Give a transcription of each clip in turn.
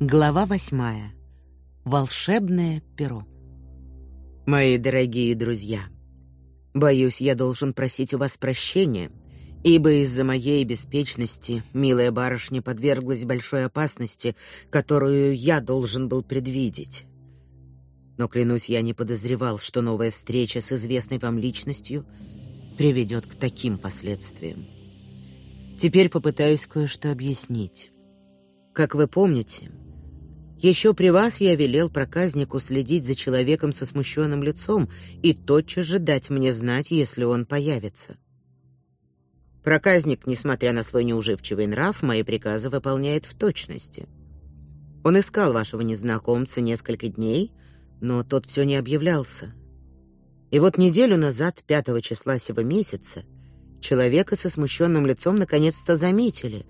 Глава восьмая. Волшебное перо. Мои дорогие друзья, боюсь, я должен просить у вас прощения, ибо из-за моей беспечности милая барышня подверглась большой опасности, которую я должен был предвидеть. Но клянусь, я не подозревал, что новая встреча с известной вам личностью приведет к таким последствиям. Теперь попытаюсь кое-что объяснить. Как вы помните, еще при вас я велел проказнику следить за человеком со смущенным лицом и тотчас же дать мне знать, если он появится. Проказник, несмотря на свой неуживчивый нрав, мои приказы выполняет в точности. Он искал вашего незнакомца несколько дней, но тот все не объявлялся. И вот неделю назад, пятого числа сего месяца, человека со смущенным лицом наконец-то заметили,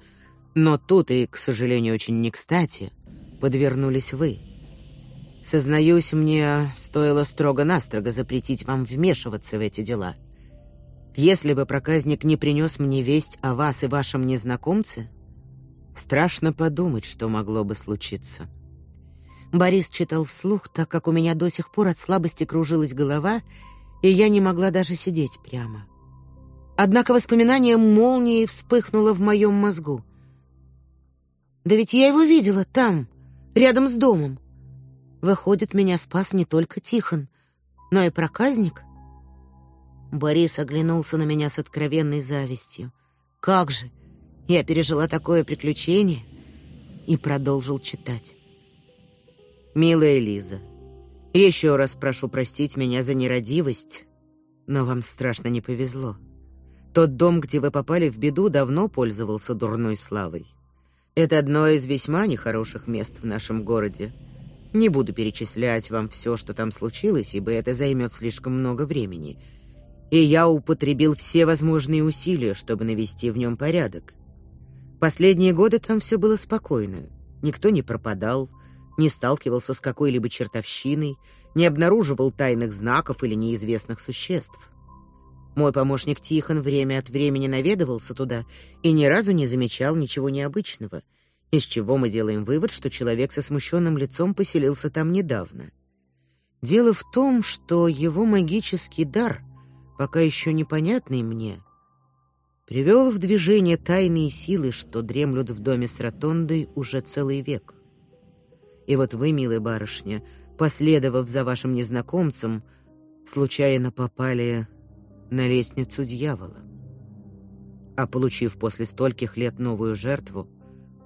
но тут и, к сожалению, очень не кстати — подвернулись вы. Сознаюсь, мне стоило строго-настрого запретить вам вмешиваться в эти дела. Если бы проказник не принес мне весть о вас и вашем незнакомце, страшно подумать, что могло бы случиться. Борис читал вслух, так как у меня до сих пор от слабости кружилась голова, и я не могла даже сидеть прямо. Однако воспоминание молнией вспыхнуло в моем мозгу. Да ведь я его видела там, рядом с домом. Выходит, меня спас не только Тихон, но и проказник. Борис оглянулся на меня с откровенной завистью. Как же я пережила такое приключение и продолжил читать. Милая Лиза, еще раз прошу простить меня за нерадивость, но вам страшно не повезло. Тот дом, где вы попали в беду, давно пользовался дурной славой. Это одно из весьма нехороших мест в нашем городе. Не буду перечислять вам все, что там случилось, ибо это займет слишком много времени. И я употребил все возможные усилия, чтобы навести в нем порядок. Последние годы там все было спокойно. Никто не пропадал, не сталкивался с какой-либо чертовщиной, не обнаруживал тайных знаков или неизвестных существ. Мой помощник Тихон время от времени наведывался туда и ни разу не замечал ничего необычного, из чего мы делаем вывод, что человек со смущенным лицом поселился там недавно. Дело в том, что его магический дар, пока еще непонятный мне, привел в движение тайные силы, что дремлют в доме с ротондой уже целый век. И вот вы, милая барышня, последовав за вашим незнакомцем, случайно попали на лестницу дьявола. А получив после стольких лет новую жертву,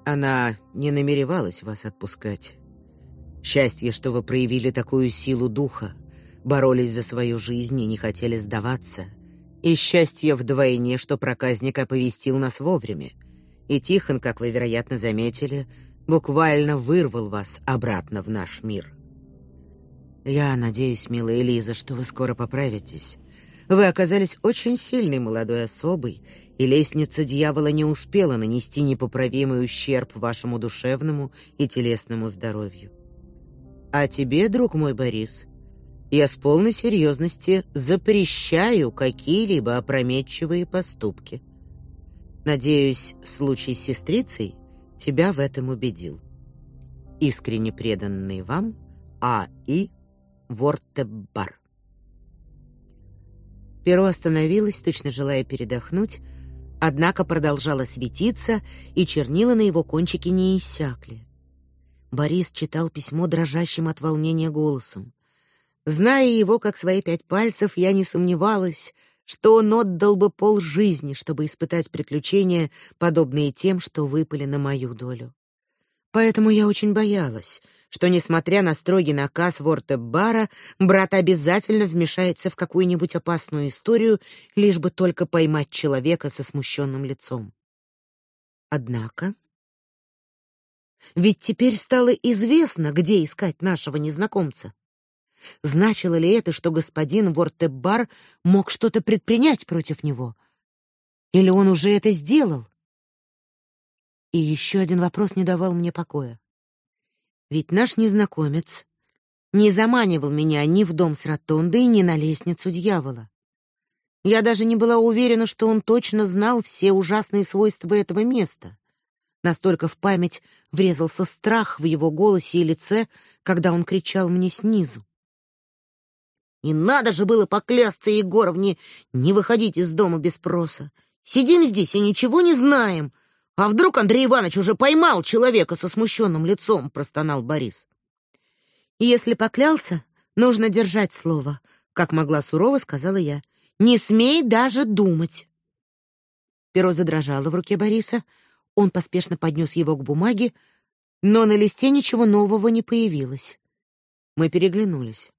она не намеревалась вас отпускать. Счастье, что вы проявили такую силу духа, боролись за свою жизнь и не хотели сдаваться. И счастье вдвойне, что проказник оповестил нас вовремя. И Тихон, как вы, вероятно, заметили, буквально вырвал вас обратно в наш мир. Я надеюсь, милая Элиза, что вы скоро поправитесь вы оказались очень сильной молодой особой, и лестница дьявола не успела нанести непоправимый ущерб вашему душевному и телесному здоровью. А тебе, друг мой Борис, я с полной серьезности запрещаю какие-либо опрометчивые поступки. Надеюсь, случай с сестрицей тебя в этом убедил. Искренне преданный вам А. И. Перо остановилось, точно желая передохнуть, однако продолжало светиться, и чернила на его кончике не иссякли. Борис читал письмо дрожащим от волнения голосом. Зная его как свои пять пальцев, я не сомневалась, что он отдал бы пол жизни, чтобы испытать приключения, подобные тем, что выпали на мою долю. Поэтому я очень боялась, что, несмотря на строгий наказ Вортебара, брат обязательно вмешается в какую-нибудь опасную историю, лишь бы только поймать человека со смущенным лицом. Однако... Ведь теперь стало известно, где искать нашего незнакомца. Значило ли это, что господин Вортебар мог что-то предпринять против него? Или он уже это сделал? И еще один вопрос не давал мне покоя. Ведь наш незнакомец не заманивал меня ни в дом с ротондой, ни на лестницу дьявола. Я даже не была уверена, что он точно знал все ужасные свойства этого места. Настолько в память врезался страх в его голосе и лице, когда он кричал мне снизу. Не надо же было поклясться Егоровне не выходить из дома без спроса. Сидим здесь и ничего не знаем. А вдруг Андрей Иванович уже поймал человека со смущенным лицом, простонал Борис. Если поклялся, нужно держать слово, как могла сурово сказала я. Не смей даже думать. Перо задрожало в руке Бориса. Он поспешно поднес его к бумаге, но на листе ничего нового не появилось. Мы переглянулись.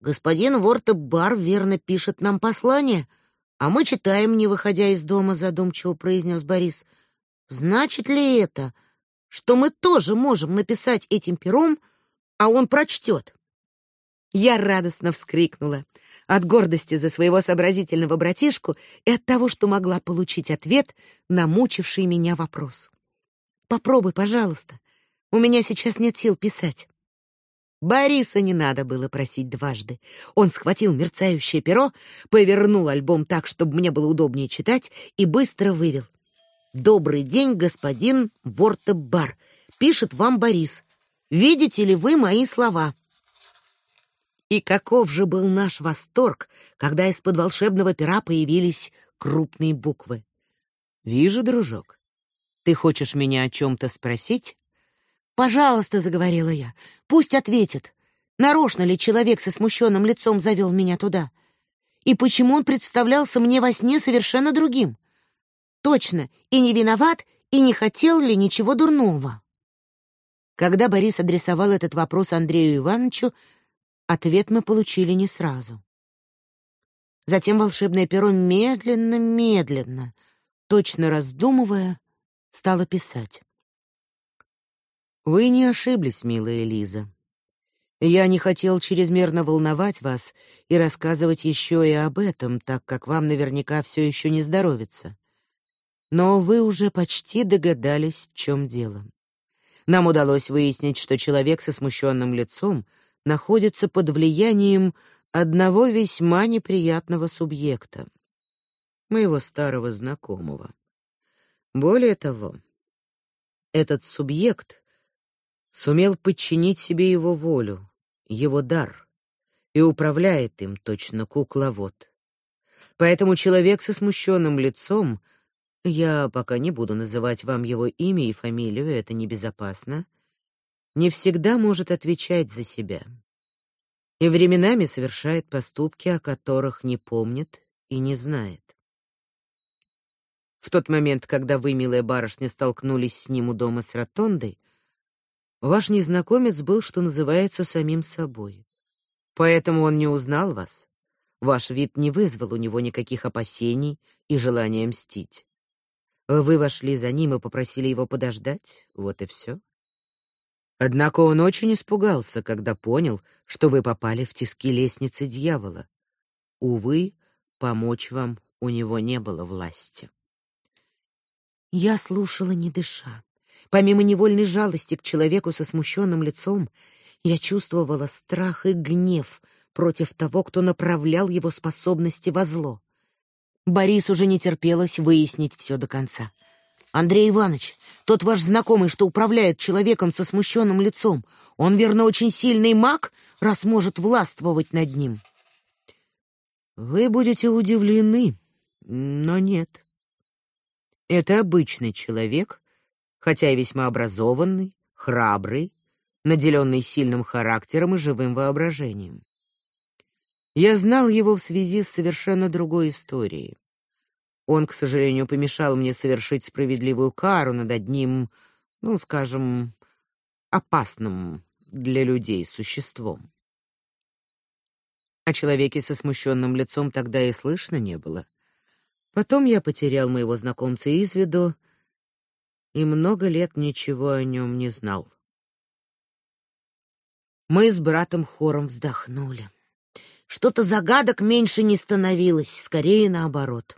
Господин Ворта-бар верно пишет нам послание, а мы читаем, не выходя из дома, задумчиво произнес Борис. Значит ли это, что мы тоже можем написать этим пером, а он прочтет? Я радостно вскрикнула от гордости за своего сообразительного братишку и от того, что могла получить ответ на мучивший меня вопрос. Попробуй, пожалуйста. У меня сейчас нет сил писать. Бориса не надо было просить дважды. Он схватил мерцающее перо, повернул альбом так, чтобы мне было удобнее читать, и быстро вывел: "Добрый день, господин Вортебар. Пишет вам Борис. Видите ли вы мои слова?" И каков же был наш восторг, когда из-под волшебного пера появились крупные буквы. "Вижу, дружок. Ты хочешь меня о чем то спросить?" Пожалуйста, заговорила я. Пусть ответит. Нарочно ли человек со смущенным лицом завел меня туда? И почему он представлялся мне во сне совершенно другим? Точно, и не виноват, и не хотел ли ничего дурного? Когда Борис адресовал этот вопрос Андрею Ивановичу, ответ мы получили не сразу. Затем волшебное перо медленно-медленно, точно раздумывая, стало писать. Вы не ошиблись, милая Лиза. Я не хотел чрезмерно волновать вас и рассказывать еще и об этом, так как вам наверняка все еще не здоровится. Но вы уже почти догадались, в чем дело. Нам удалось выяснить, что человек со смущенным лицом находится под влиянием одного весьма неприятного субъекта, моего старого знакомого. Более того, этот субъект сумел подчинить себе его волю, его дар, и управляет им точно кукловод. Поэтому человек со смущенным лицом, я пока не буду называть вам его имя и фамилию, это небезопасно, не всегда может отвечать за себя. И временами совершает поступки, о которых не помнит и не знает. В тот момент, когда вы, милая барышня, столкнулись с ним у дома с ротондой, Ваш незнакомец был, что называется, самим собой. Поэтому он не узнал вас. Ваш вид не вызвал у него никаких опасений и желания мстить. Вы вошли за ним и попросили его подождать, вот и все. Однако он очень испугался, когда понял, что вы попали в тиски лестницы дьявола. Увы, помочь вам у него не было власти. Я слушала, не дыша. Помимо невольной жалости к человеку со смущенным лицом, я чувствовала страх и гнев против того, кто направлял его способности во зло. Борис уже не терпелось выяснить все до конца. Андрей Иванович, тот ваш знакомый, что управляет человеком со смущенным лицом, он верно очень сильный маг, раз может властвовать над ним. Вы будете удивлены, но нет. Это обычный человек, хотя и весьма образованный, храбрый, наделенный сильным характером и живым воображением. Я знал его в связи с совершенно другой историей. Он, к сожалению, помешал мне совершить справедливую кару над одним, ну, скажем, опасным для людей существом. О человеке со смущенным лицом тогда и слышно не было. Потом я потерял моего знакомца из виду, и много лет ничего о нем не знал. Мы с братом хором вздохнули. Что-то загадок меньше не становилось, скорее наоборот.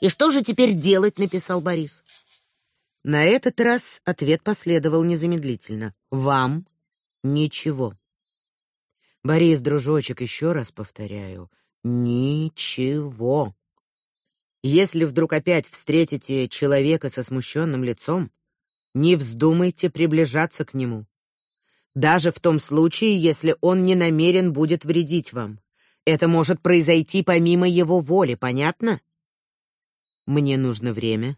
И что же теперь делать, написал Борис. На этот раз ответ последовал незамедлительно. Вам ничего. Борис, дружочек, еще раз повторяю, ничего. Если вдруг опять встретите человека со смущенным лицом, не вздумайте приближаться к нему. Даже в том случае, если он не намерен будет вредить вам. Это может произойти помимо его воли, понятно? Мне нужно время,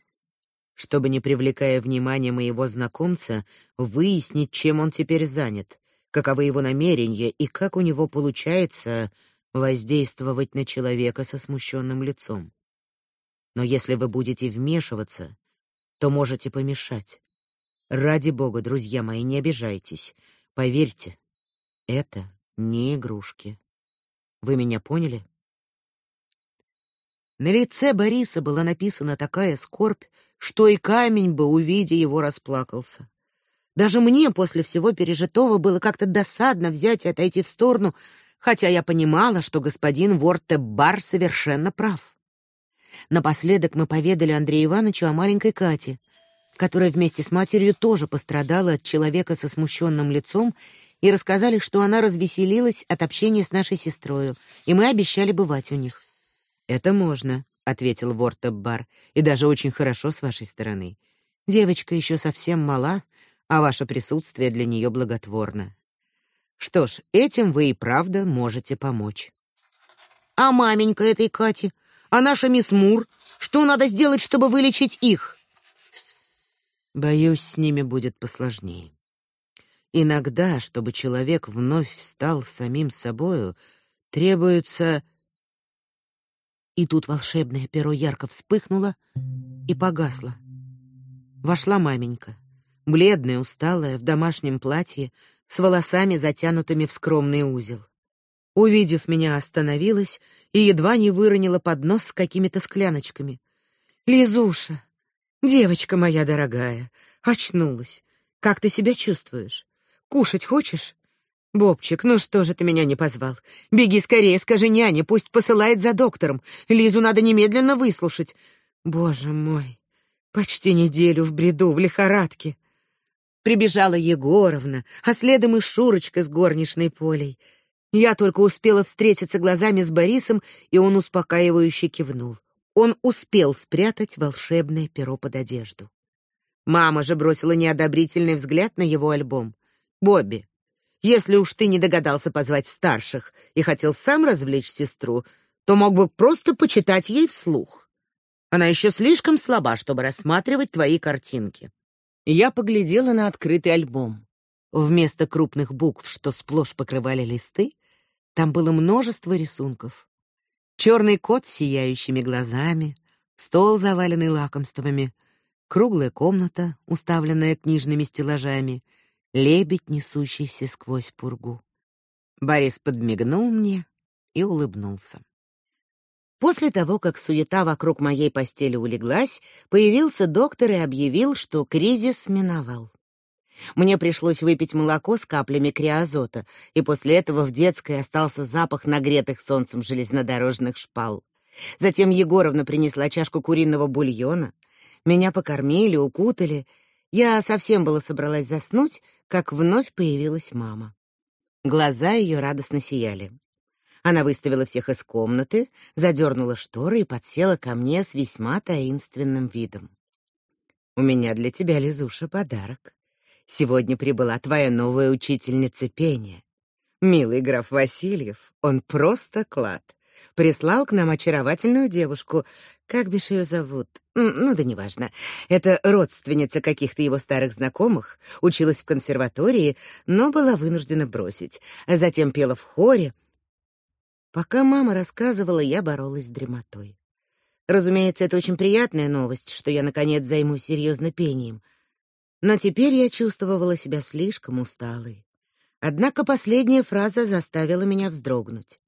чтобы, не привлекая внимания моего знакомца, выяснить, чем он теперь занят, каковы его намерения и как у него получается воздействовать на человека со смущенным лицом. Но если вы будете вмешиваться, то можете помешать. Ради бога, друзья мои, не обижайтесь. Поверьте, это не игрушки. Вы меня поняли? На лице Бориса была написана такая скорбь, что и камень бы, увидя его, расплакался. Даже мне после всего пережитого было как-то досадно взять и отойти в сторону, хотя я понимала, что господин Вортебар совершенно прав. Напоследок мы поведали Андрею Ивановичу о маленькой Кате, которая вместе с матерью тоже пострадала от человека со смущенным лицом, и рассказали, что она развеселилась от общения с нашей сестрой, и мы обещали бывать у них. Это можно, ответил Вортеббар, и даже очень хорошо с вашей стороны. Девочка еще совсем мала, а ваше присутствие для нее благотворно. Что ж, этим вы и правда можете помочь. А маменька этой Кати, а наша мисс Мур, что надо сделать, чтобы вылечить их? Боюсь, с ними будет посложнее. Иногда, чтобы человек вновь стал самим собою, требуется и тут волшебное перо ярко вспыхнуло и погасло. Вошла маменька, бледная, усталая, в домашнем платье, с волосами затянутыми в скромный узел. Увидев меня, остановилась и едва не выронила поднос с какими-то скляночками. Лизуша, девочка моя дорогая, очнулась. Как ты себя чувствуешь? Кушать хочешь? Бобчик, ну что же ты меня не позвал? Беги скорее, скажи няне, пусть посылает за доктором. Лизу надо немедленно выслушать. Боже мой, почти неделю в бреду, в лихорадке. Прибежала Егоровна, а следом и Шурочка с горничной Полей. Я только успела встретиться глазами с Борисом, и он успокаивающе кивнул. Он успел спрятать волшебное перо под одежду. Мама же бросила неодобрительный взгляд на его альбом. Бобби, если уж ты не догадался позвать старших и хотел сам развлечь сестру, то мог бы просто почитать ей вслух. Она еще слишком слаба, чтобы рассматривать твои картинки. Я поглядела на открытый альбом. Вместо крупных букв, что сплошь покрывали листы, там было множество рисунков. Черный кот с сияющими глазами, стол, заваленный лакомствами, круглая комната, уставленная книжными стеллажами — лебедь, несущийся сквозь пургу. Борис подмигнул мне и улыбнулся. После того, как суета вокруг моей постели улеглась, появился доктор и объявил, что кризис миновал. Мне пришлось выпить молоко с каплями криозота, и после этого в детской остался запах нагретых солнцем железнодорожных шпал. Затем Егоровна принесла чашку куриного бульона. Меня покормили, укутали. Я совсем было собралась заснуть, как вновь появилась мама. Глаза ее радостно сияли. Она выставила всех из комнаты, задернула шторы и подсела ко мне с весьма таинственным видом. У меня для тебя, Лизуша, подарок. Сегодня прибыла твоя новая учительница пения. Милый граф Васильев, он просто клад прислал к нам очаровательную девушку. Как бишь ее зовут? Ну да неважно. Это родственница каких-то его старых знакомых, училась в консерватории, но была вынуждена бросить. А затем пела в хоре. Пока мама рассказывала, я боролась с дремотой. Разумеется, это очень приятная новость, что я наконец займусь серьезно пением. Но теперь я чувствовала себя слишком усталой. Однако последняя фраза заставила меня вздрогнуть.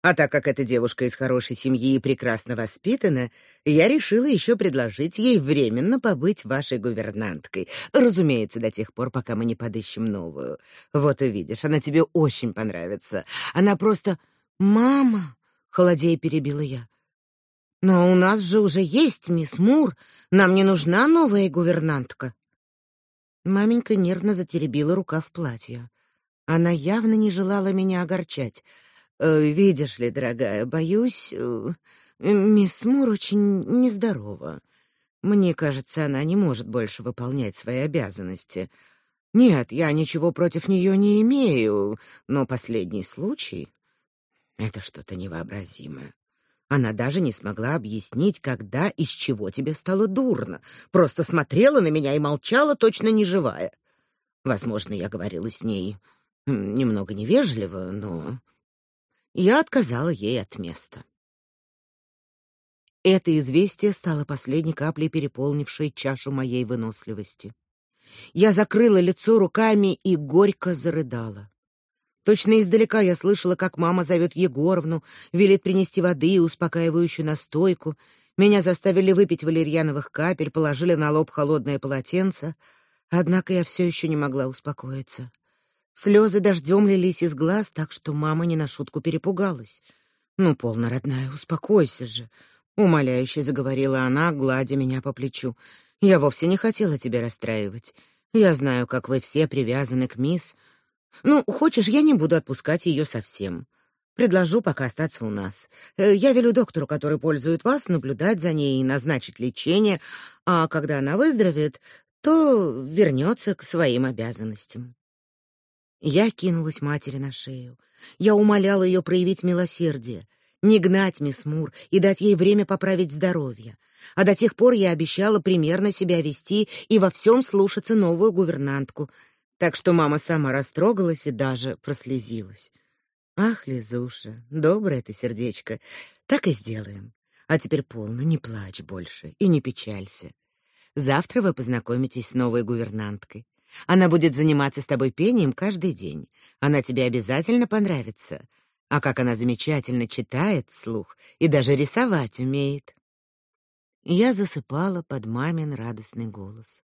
А так как эта девушка из хорошей семьи и прекрасно воспитана, я решила еще предложить ей временно побыть вашей гувернанткой. Разумеется, до тех пор, пока мы не подыщем новую. Вот увидишь, она тебе очень понравится. Она просто... «Мама!» — холодея перебила я. «Но у нас же уже есть мисс Мур. Нам не нужна новая гувернантка». Маменька нервно затеребила рукав платья. Она явно не желала меня огорчать — Э, видишь ли, дорогая, боюсь, э, Мисс Мур очень нездорова. Мне кажется, она не может больше выполнять свои обязанности. Нет, я ничего против нее не имею, но последний случай это что-то невообразимое. Она даже не смогла объяснить, когда и с чего тебе стало дурно. Просто смотрела на меня и молчала, точно не живая. Возможно, я говорила с ней немного невежливо, но я отказала ей от места. Это известие стало последней каплей, переполнившей чашу моей выносливости. Я закрыла лицо руками и горько зарыдала. Точно издалека я слышала, как мама зовет Егоровну, велит принести воды и успокаивающую настойку. Меня заставили выпить валерьяновых капель, положили на лоб холодное полотенце, однако я все еще не могла успокоиться. Слезы дождем лились из глаз, так что мама не на шутку перепугалась. "Ну, полно, родная, успокойся же", умоляюще заговорила она, гладя меня по плечу. "Я вовсе не хотела тебя расстраивать. Я знаю, как вы все привязаны к мисс, ну, хочешь, я не буду отпускать ее совсем. Предложу пока остаться у нас. Э, я велю доктору, который пользует вас, наблюдать за ней и назначить лечение, а когда она выздоровеет, то вернется к своим обязанностям. Я кинулась матери на шею. Я умоляла ее проявить милосердие, не гнать мисс Мур и дать ей время поправить здоровье. А до тех пор я обещала примерно себя вести и во всем слушаться новую гувернантку, так что мама сама растрогалась и даже прослезилась. Ах, Лизуша, доброе ты сердечко. Так и сделаем. А теперь полно, не плачь больше и не печалься. Завтра вы познакомитесь с новой гувернанткой. Она будет заниматься с тобой пением каждый день. Она тебе обязательно понравится. А как она замечательно читает вслух и даже рисовать умеет. Я засыпала под мамин радостный голос.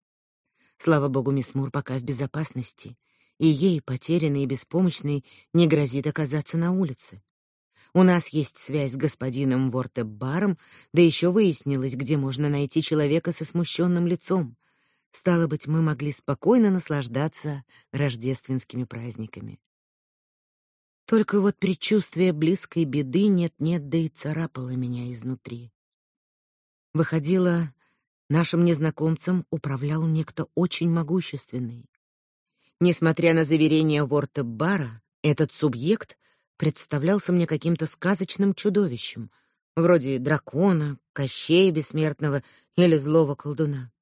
Слава богу, мисс Мур пока в безопасности, и ей, потерянной и беспомощной, не грозит оказаться на улице. У нас есть связь с господином Вортеббаром, да еще выяснилось, где можно найти человека со смущенным лицом. Стало быть, мы могли спокойно наслаждаться рождественскими праздниками. Только вот предчувствие близкой беды нет-нет, да и царапало меня изнутри. Выходило, Нашим незнакомцем управлял некто очень могущественный. Несмотря на заверения Ворта Бара, этот субъект представлялся мне каким-то сказочным чудовищем, вроде дракона, Кощея бессмертного или злого колдуна.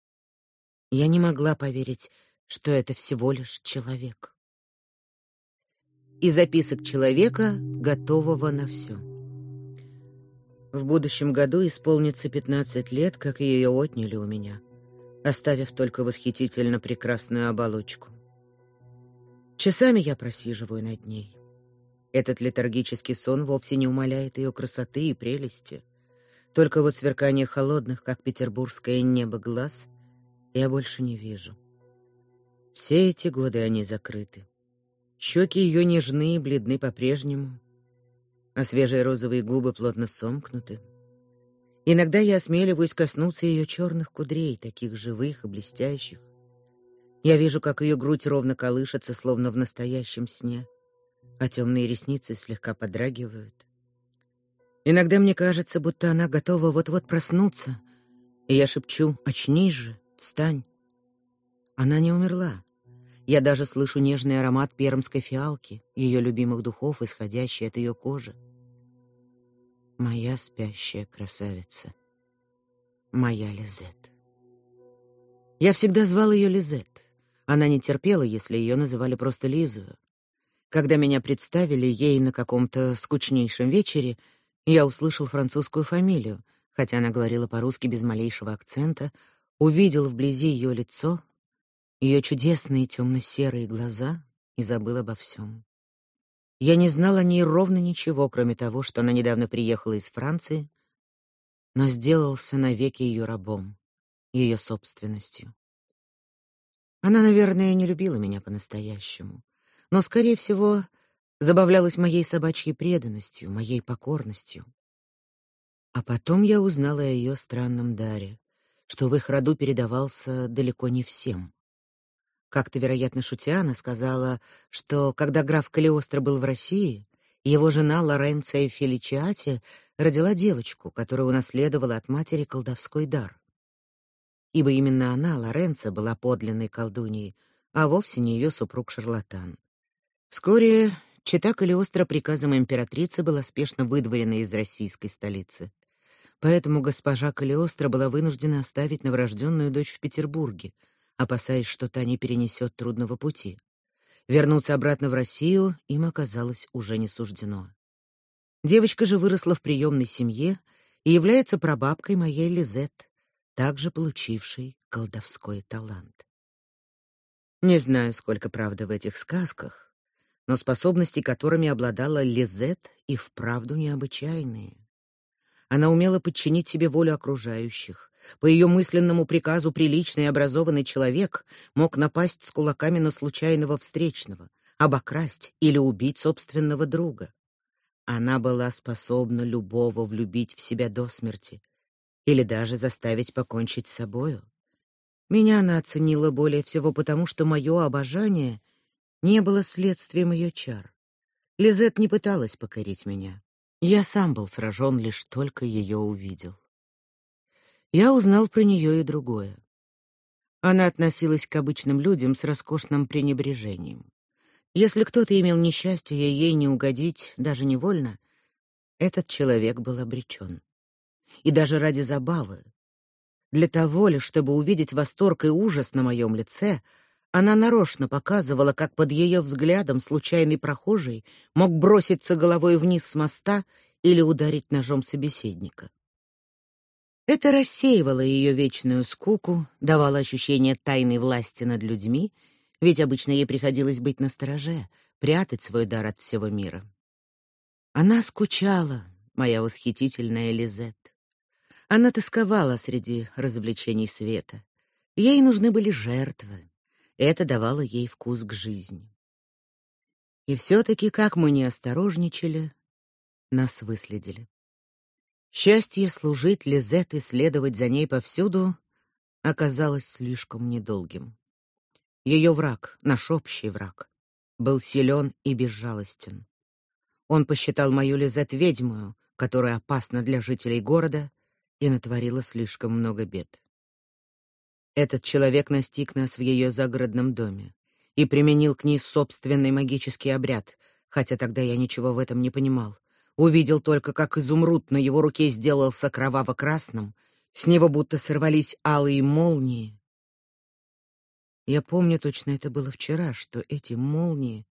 Я не могла поверить, что это всего лишь человек. И записок человека, готового на все. В будущем году исполнится 15 лет, как ее отняли у меня, оставив только восхитительно прекрасную оболочку. Часами я просиживаю над ней. Этот летаргический сон вовсе не умаляет ее красоты и прелести. Только вот сверкание холодных, как петербургское небо, глаз я больше не вижу. Все эти годы они закрыты. Щеки ее нежны и бледны по-прежнему, а свежие розовые губы плотно сомкнуты. Иногда я осмеливаюсь коснуться ее черных кудрей, таких живых и блестящих. Я вижу, как ее грудь ровно колышется, словно в настоящем сне, а темные ресницы слегка подрагивают. Иногда мне кажется, будто она готова вот-вот проснуться, и я шепчу: "Очнись же, встань". Она не умерла. Я даже слышу нежный аромат пермской фиалки, ее любимых духов, исходящий от ее кожи. Моя спящая красавица. Моя Лизет. Я всегда звал ее Лизет. Она не терпела, если ее называли просто Лизою. Когда меня представили ей на каком-то скучнейшем вечере, я услышал французскую фамилию, хотя она говорила по-русски без малейшего акцента, увидел вблизи ее лицо, ее чудесные темно-серые глаза и забыл обо всем. Я не знал о ней ровно ничего, кроме того, что она недавно приехала из Франции, но сделался навеки ее рабом, ее собственностью. Она, наверное, не любила меня по-настоящему, но, скорее всего, забавлялась моей собачьей преданностью, моей покорностью. А потом я узнала о ее странном даре, что в их роду передавался далеко не всем. Как-то, вероятно, шутя, сказала, что когда граф Калиостро был в России, Его жена Лоренция Феличиати родила девочку, которая унаследовала от матери колдовской дар. Ибо именно она, Лоренция, была подлинной колдуньей, а вовсе не ее супруг-шарлатан. Вскоре чета Калиостро приказом императрицы была спешно выдворена из российской столицы. Поэтому госпожа Калиостро была вынуждена оставить новорожденную дочь в Петербурге, опасаясь, что та не перенесет трудного пути. Вернуться обратно в Россию им оказалось уже не суждено. Девочка же выросла в приемной семье и является прабабкой моей Лизет, также получившей колдовской талант. Не знаю, сколько правды в этих сказках, но способности, которыми обладала Лизет, и вправду необычайные. Она умела подчинить себе волю окружающих. По ее мысленному приказу приличный и образованный человек мог напасть с кулаками на случайного встречного, обокрасть или убить собственного друга. Она была способна любого влюбить в себя до смерти или даже заставить покончить с собою. Меня она оценила более всего потому, что мое обожание не было следствием ее чар. Лизет не пыталась покорить меня. Я сам был сражен, лишь только ее увидел. Я узнал про нее и другое. Она относилась к обычным людям с роскошным пренебрежением. Если кто-то имел несчастье ей не угодить, даже невольно, этот человек был обречен. И даже ради забавы, для того лишь, чтобы увидеть восторг и ужас на моем лице, она нарочно показывала, как под ее взглядом случайный прохожий мог броситься головой вниз с моста или ударить ножом собеседника. Это рассеивало ее вечную скуку, давало ощущение тайной власти над людьми — ведь обычно ей приходилось быть настороже, прятать свой дар от всего мира. Она скучала, моя восхитительная Лизет. Она тосковала среди развлечений света. Ей нужны были жертвы. Это давало ей вкус к жизни. И все таки как мы не осторожничали, нас выследили. Счастье служить Лизет и следовать за ней повсюду оказалось слишком недолгим. Ее враг, наш общий враг, был силен и безжалостен. Он посчитал мою Лизет ведьмою, которая опасна для жителей города и натворила слишком много бед. Этот человек настиг нас в ее загородном доме и применил к ней собственный магический обряд, хотя тогда я ничего в этом не понимал. Увидел только, как изумруд на его руке сделался кроваво-красным, с него будто сорвались алые молнии, я помню точно это было вчера, что эти молнии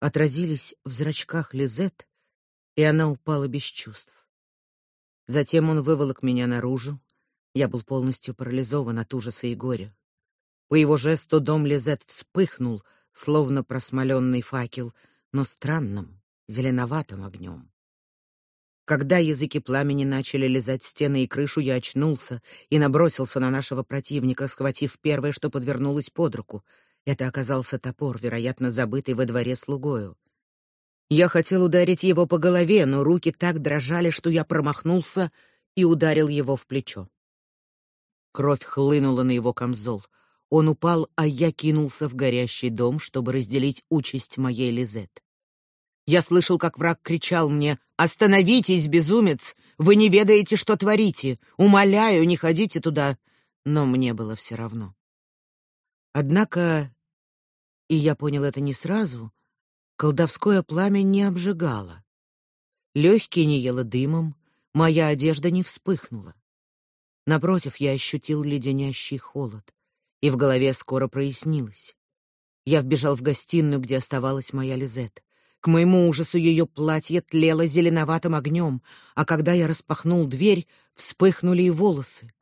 отразились в зрачках Лизет, и она упала без чувств. Затем он выволок меня наружу. Я был полностью парализован от ужаса и горя. По его жесту дом Лизет вспыхнул, словно просмоленный факел, но странным, зеленоватым огнем. Когда языки пламени начали лизать стены и крышу, я очнулся и набросился на нашего противника, схватив первое, что подвернулось под руку. Это оказался топор, вероятно, забытый во дворе слугою. Я хотел ударить его по голове, но руки так дрожали, что я промахнулся и ударил его в плечо. Кровь хлынула на его камзол. Он упал, а я кинулся в горящий дом, чтобы разделить участь моей Лизет. Я слышал, как враг кричал мне «Остановитесь, безумец! Вы не ведаете, что творите! Умоляю, не ходите туда!» Но мне было все равно. Однако, и я понял это не сразу, колдовское пламя не обжигало. Легкие не ело дымом, моя одежда не вспыхнула. Напротив, я ощутил леденящий холод, и в голове скоро прояснилось. Я вбежал в гостиную, где оставалась моя Лизет. К моему ужасу ее платье тлело зеленоватым огнем, а когда я распахнул дверь, вспыхнули и волосы.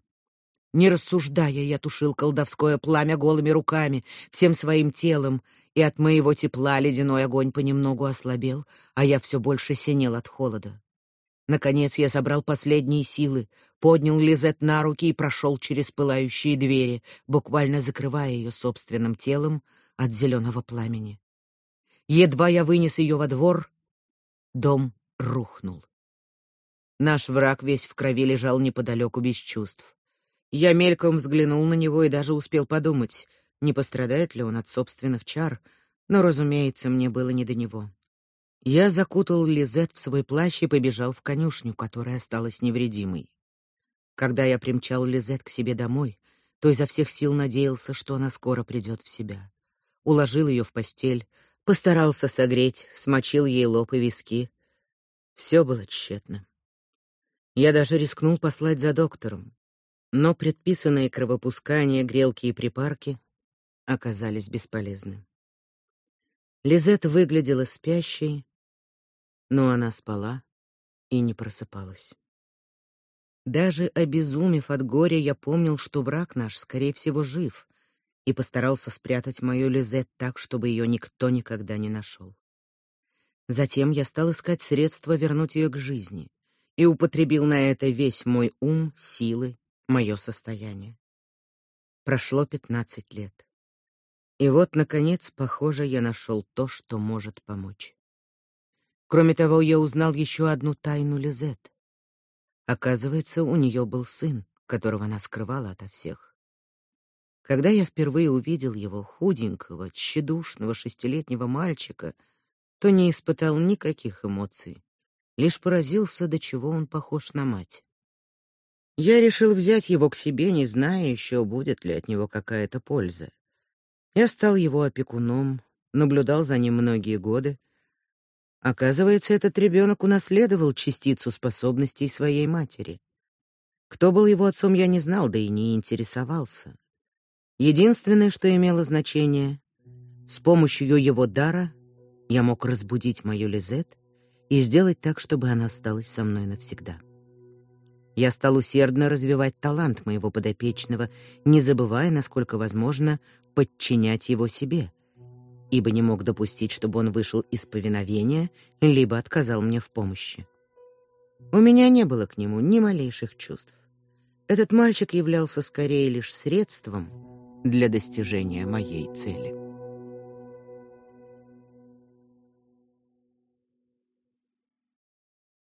Не рассуждая, я тушил колдовское пламя голыми руками, всем своим телом, и от моего тепла ледяной огонь понемногу ослабел, а я все больше синел от холода. Наконец я собрал последние силы, поднял Лизет на руки и прошел через пылающие двери, буквально закрывая ее собственным телом от зеленого пламени. Едва я вынес ее во двор, дом рухнул. Наш враг весь в крови лежал неподалеку без чувств. Я мельком взглянул на него и даже успел подумать, не пострадает ли он от собственных чар, но, разумеется, мне было не до него. Я закутал Лизет в свой плащ и побежал в конюшню, которая осталась невредимой. Когда я примчал Лизет к себе домой, то изо всех сил надеялся, что она скоро придет в себя. Уложил ее в постель, постарался согреть, смочил ей лоб и виски. Все было тщетно. Я даже рискнул послать за доктором, но предписанные кровопускания, грелки и припарки оказались бесполезны. Лизет выглядела спящей, но она спала и не просыпалась. Даже обезумев от горя, я помнил, что враг наш, скорее всего, жив, и постарался спрятать мою Лизет так, чтобы ее никто никогда не нашел. Затем я стал искать средства вернуть ее к жизни и употребил на это весь мой ум, силы, мое состояние. Прошло пятнадцать лет. И вот наконец, похоже, я нашел то, что может помочь. Кроме того, я узнал еще одну тайну Лизет. Оказывается, у нее был сын, которого она скрывала ото всех. Когда я впервые увидел его, худенького, тщедушного шестилетнего мальчика, то не испытал никаких эмоций, лишь поразился, до чего он похож на мать. Я решил взять его к себе, не зная еще, будет ли от него какая-то польза. Я стал его опекуном, наблюдал за ним многие годы, Оказывается, этот ребенок унаследовал частицу способностей своей матери. Кто был его отцом, я не знал, да и не интересовался. Единственное, что имело значение, с помощью его дара я мог разбудить мою Лизет и сделать так, чтобы она осталась со мной навсегда. Я стал усердно развивать талант моего подопечного, не забывая, насколько возможно, подчинять его себе — ибо не мог допустить, чтобы он вышел из повиновения, либо отказал мне в помощи. У меня не было к нему ни малейших чувств. Этот мальчик являлся скорее лишь средством для достижения моей цели.